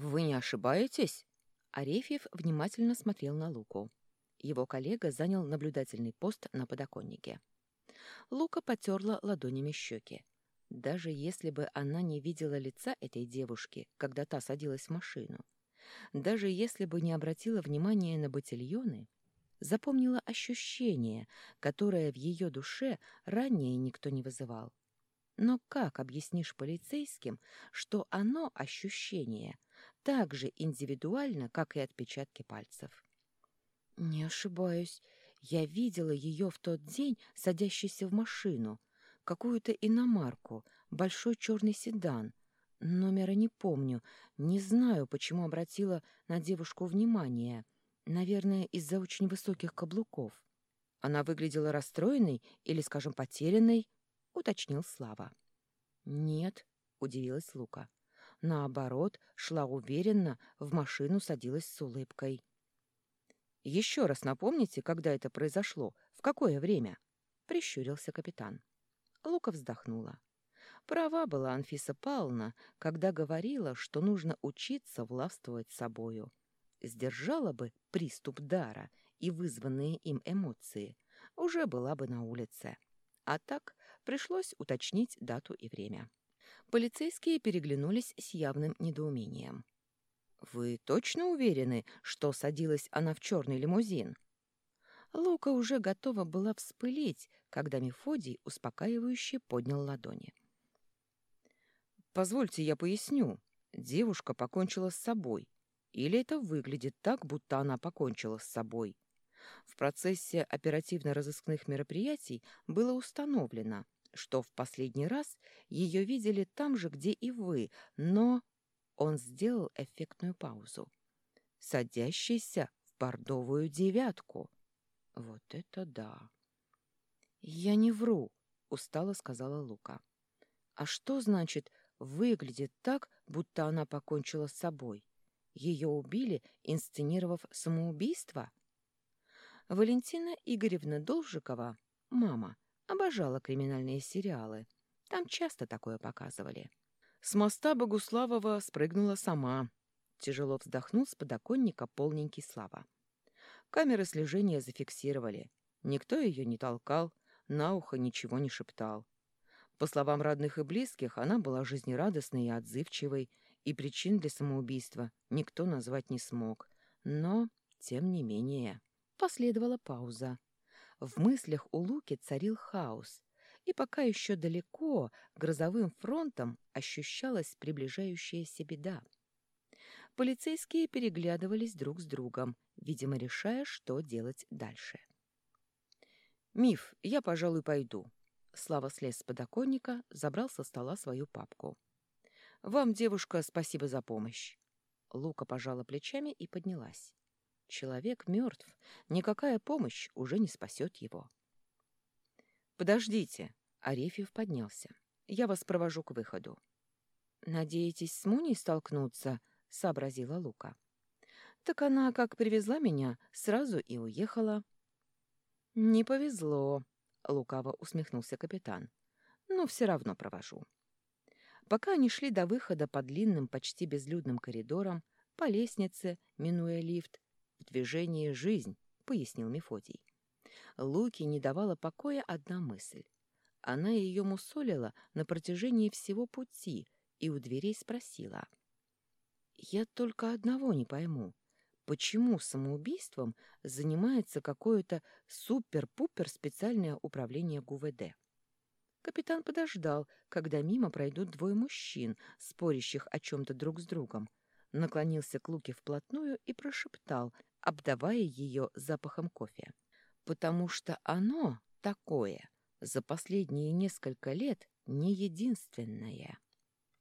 «Вы не ошибаетесь?» Арефьев внимательно смотрел на Луку. Его коллега занял наблюдательный пост на подоконнике. Лука потерла ладонями щеки. Даже если бы она не видела лица этой девушки, когда та садилась в машину, даже если бы не обратила внимания на ботильоны, запомнила ощущение, которое в ее душе ранее никто не вызывал. Но как объяснишь полицейским, что оно, ощущение, так же индивидуально, как и отпечатки пальцев? «Не ошибаюсь. Я видела ее в тот день, садящейся в машину. Какую-то иномарку, большой черный седан. Номера не помню. Не знаю, почему обратила на девушку внимание. Наверное, из-за очень высоких каблуков. Она выглядела расстроенной или, скажем, потерянной, уточнил Слава. Нет, удивилась Лука. Наоборот, шла уверенно, в машину садилась с улыбкой. Еще раз напомните, когда это произошло, в какое время? Прищурился капитан. Лука вздохнула. Права была Анфиса Павловна, когда говорила, что нужно учиться властвовать собою. Сдержала бы приступ дара и вызванные им эмоции, уже была бы на улице. А так пришлось уточнить дату и время. Полицейские переглянулись с явным недоумением. «Вы точно уверены, что садилась она в черный лимузин?» Лука уже готова была вспылить, когда Мефодий успокаивающе поднял ладони. «Позвольте, я поясню. Девушка покончила с собой. Или это выглядит так, будто она покончила с собой. В процессе оперативно-розыскных мероприятий было установлено, что в последний раз ее видели там же, где и вы, но...» Он сделал эффектную паузу. «Садящийся в бордовую девятку». Вот это да! «Я не вру», — устало сказала Лука. «А что значит выглядит так, будто она покончила с собой? Ее убили, инсценировав самоубийство?» Валентина Игоревна Должикова, мама, обожала криминальные сериалы. Там часто такое показывали. С моста Богуславова спрыгнула сама. Тяжело вздохнул с подоконника полненький Слава. Камеры слежения зафиксировали. Никто ее не толкал, на ухо ничего не шептал. По словам родных и близких, она была жизнерадостной и отзывчивой, и причин для самоубийства никто назвать не смог. Но, тем не менее, последовала пауза. В мыслях у Луки царил хаос, и пока еще далеко, грозовым фронтом ощущалась приближающаяся беда. Полицейские переглядывались друг с другом, видимо, решая, что делать дальше. «Миф, я, пожалуй, пойду». Слава слез с подоконника, забрал со стола свою папку. «Вам, девушка, спасибо за помощь». Лука пожала плечами и поднялась. Человек мертв, никакая помощь уже не спасет его. «Подождите!» — Арефьев поднялся. «Я вас провожу к выходу». «Надеетесь с Муней столкнуться?» — сообразила Лука. «Так она, как привезла меня, сразу и уехала». «Не повезло», — лукаво усмехнулся капитан. «Но все равно провожу». Пока они шли до выхода по длинным, почти безлюдным коридорам, по лестнице, минуя лифт, в движении жизнь, — пояснил Мефодий. Луке не давала покоя одна мысль. Она ее мусолила на протяжении всего пути и у дверей спросила — я только одного не пойму. Почему самоубийством занимается какое-то супер-пупер специальное управление ГУВД? Капитан подождал, когда мимо пройдут двое мужчин, спорящих о чем-то друг с другом, наклонился к Луке вплотную и прошептал, обдавая ее запахом кофе. «Потому что оно такое за последние несколько лет не единственное».